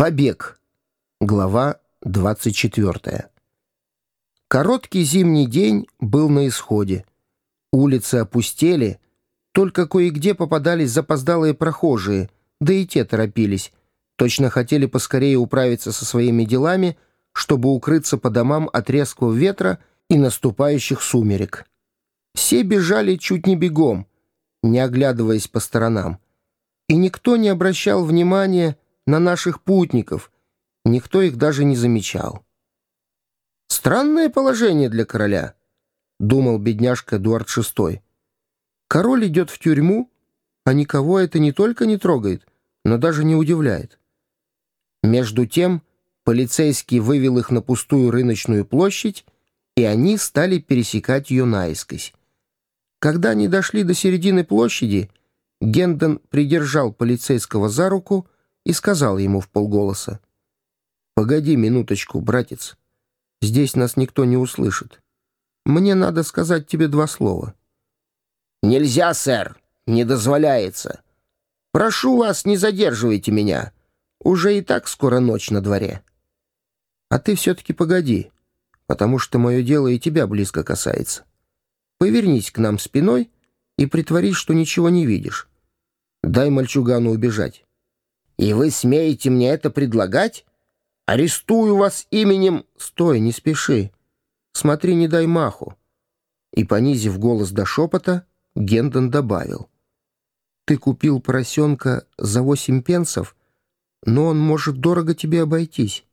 Побег. Глава 24. Короткий зимний день был на исходе. Улицы опустели, только кое-где попадались запоздалые прохожие, да и те торопились. Точно хотели поскорее управиться со своими делами, чтобы укрыться по домам от резкого ветра и наступающих сумерек. Все бежали чуть не бегом, не оглядываясь по сторонам. И никто не обращал внимания на наших путников. Никто их даже не замечал. «Странное положение для короля», — думал бедняжка Эдуард VI. «Король идет в тюрьму, а никого это не только не трогает, но даже не удивляет». Между тем полицейский вывел их на пустую рыночную площадь, и они стали пересекать ее наискось. Когда они дошли до середины площади, Гендон придержал полицейского за руку и сказал ему в полголоса. «Погоди минуточку, братец. Здесь нас никто не услышит. Мне надо сказать тебе два слова». «Нельзя, сэр, не дозволяется. Прошу вас, не задерживайте меня. Уже и так скоро ночь на дворе». «А ты все-таки погоди, потому что мое дело и тебя близко касается. Повернись к нам спиной и притворись, что ничего не видишь. Дай мальчугану убежать». «И вы смеете мне это предлагать? Арестую вас именем...» «Стой, не спеши. Смотри, не дай маху». И, понизив голос до шепота, Гендон добавил. «Ты купил поросенка за восемь пенсов, но он может дорого тебе обойтись.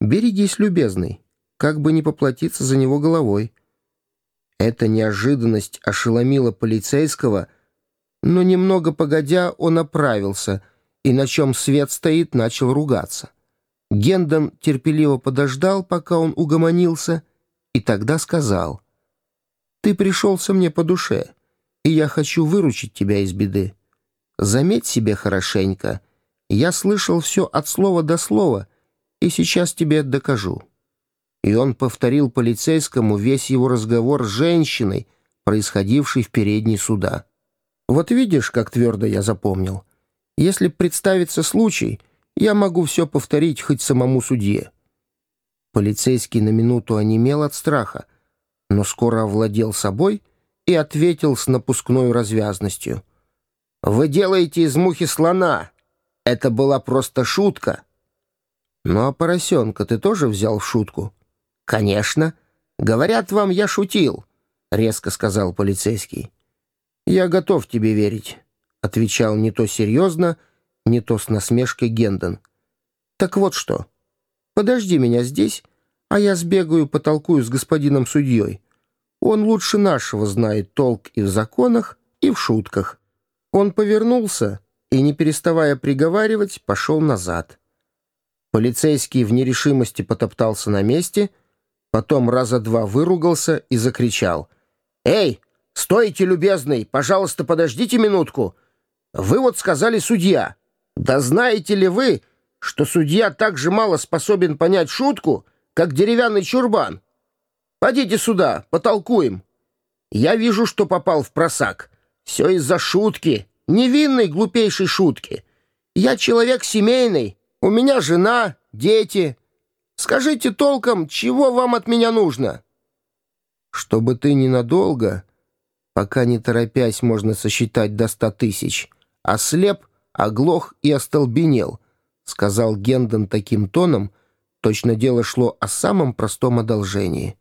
Берегись, любезный, как бы не поплатиться за него головой». Эта неожиданность ошеломила полицейского, но немного погодя он оправился — и на чем свет стоит, начал ругаться. Гендон терпеливо подождал, пока он угомонился, и тогда сказал, «Ты пришелся мне по душе, и я хочу выручить тебя из беды. Заметь себе хорошенько, я слышал все от слова до слова, и сейчас тебе докажу». И он повторил полицейскому весь его разговор с женщиной, происходившей в передней суда. «Вот видишь, как твердо я запомнил». Если представится случай, я могу все повторить хоть самому судье». Полицейский на минуту онемел от страха, но скоро овладел собой и ответил с напускной развязностью. «Вы делаете из мухи слона. Это была просто шутка». «Ну а поросенка ты тоже взял в шутку?» «Конечно. Говорят вам, я шутил», — резко сказал полицейский. «Я готов тебе верить отвечал не то серьезно, не то с насмешкой Гендон. «Так вот что. Подожди меня здесь, а я сбегаю потолкую с господином судьей. Он лучше нашего знает толк и в законах, и в шутках». Он повернулся и, не переставая приговаривать, пошел назад. Полицейский в нерешимости потоптался на месте, потом раза два выругался и закричал. «Эй, стойте, любезный! Пожалуйста, подождите минутку! Вы вот сказали «судья». Да знаете ли вы, что судья так же мало способен понять шутку, как деревянный чурбан? Пойдите сюда, потолкуем. Я вижу, что попал в просак. Все из-за шутки, невинной глупейшей шутки. Я человек семейный, у меня жена, дети. Скажите толком, чего вам от меня нужно?» «Чтобы ты ненадолго, пока не торопясь можно сосчитать до ста тысяч», ослеп, оглох и остолбенел», — сказал Гендон таким тоном, точно дело шло о самом простом одолжении.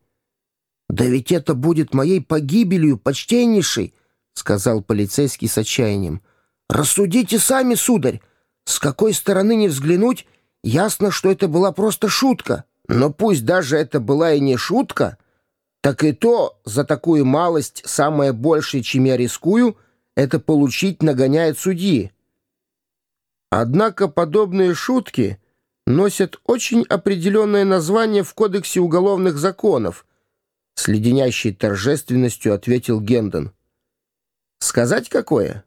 «Да ведь это будет моей погибелью, почтеннейший», — сказал полицейский с отчаянием. «Рассудите сами, сударь. С какой стороны не взглянуть, ясно, что это была просто шутка. Но пусть даже это была и не шутка, так и то за такую малость, самое большее, чем я рискую — это получить нагоняет судьи. Однако подобные шутки носят очень определенное название в Кодексе уголовных законов, с леденящей торжественностью ответил Гендон. «Сказать какое?»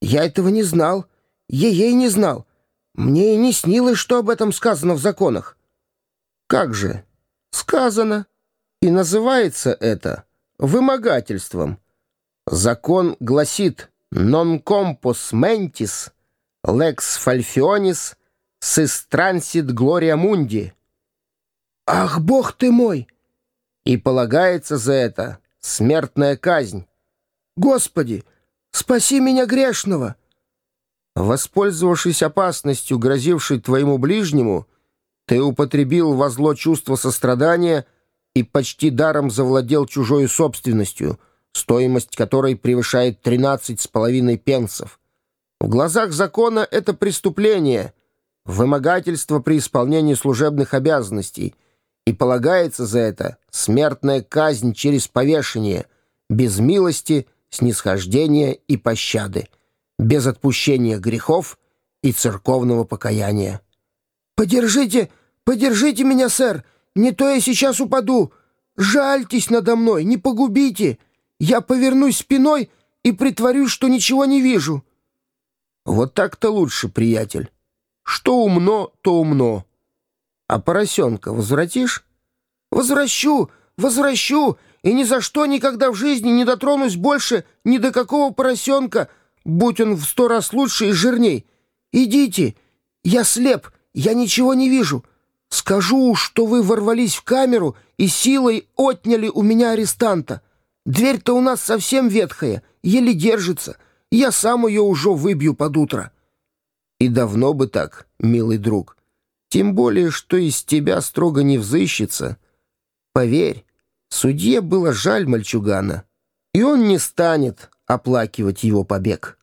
«Я этого не знал. Ей-ей не знал. Мне и не снилось, что об этом сказано в законах». «Как же? Сказано. И называется это вымогательством». Закон гласит «non compos mentis, lex falfionis, «Сестрансит Глория Мунди». «Ах, бог ты мой!» «И полагается за это смертная казнь». «Господи, спаси меня грешного!» Воспользовавшись опасностью, грозившей твоему ближнему, ты употребил во зло чувство сострадания и почти даром завладел чужой собственностью, стоимость которой превышает тринадцать с половиной пенсов. В глазах закона это преступление, вымогательство при исполнении служебных обязанностей, и полагается за это смертная казнь через повешение, без милости, снисхождения и пощады без отпущения грехов и церковного покаяния. «Подержите, подержите меня, сэр! Не то я сейчас упаду! Жальтесь надо мной, не погубите! Я повернусь спиной и притворюсь, что ничего не вижу!» «Вот так-то лучше, приятель. Что умно, то умно. А поросенка возвратишь?» «Возвращу, возвращу, и ни за что никогда в жизни не дотронусь больше ни до какого поросенка, будь он в сто раз лучше и жирней. Идите, я слеп, я ничего не вижу. Скажу, что вы ворвались в камеру и силой отняли у меня арестанта. Дверь-то у нас совсем ветхая, еле держится. Я сам ее уже выбью под утро». «И давно бы так, милый друг. Тем более, что из тебя строго не взыщется. Поверь, судье было жаль мальчугана, и он не станет оплакивать его побег».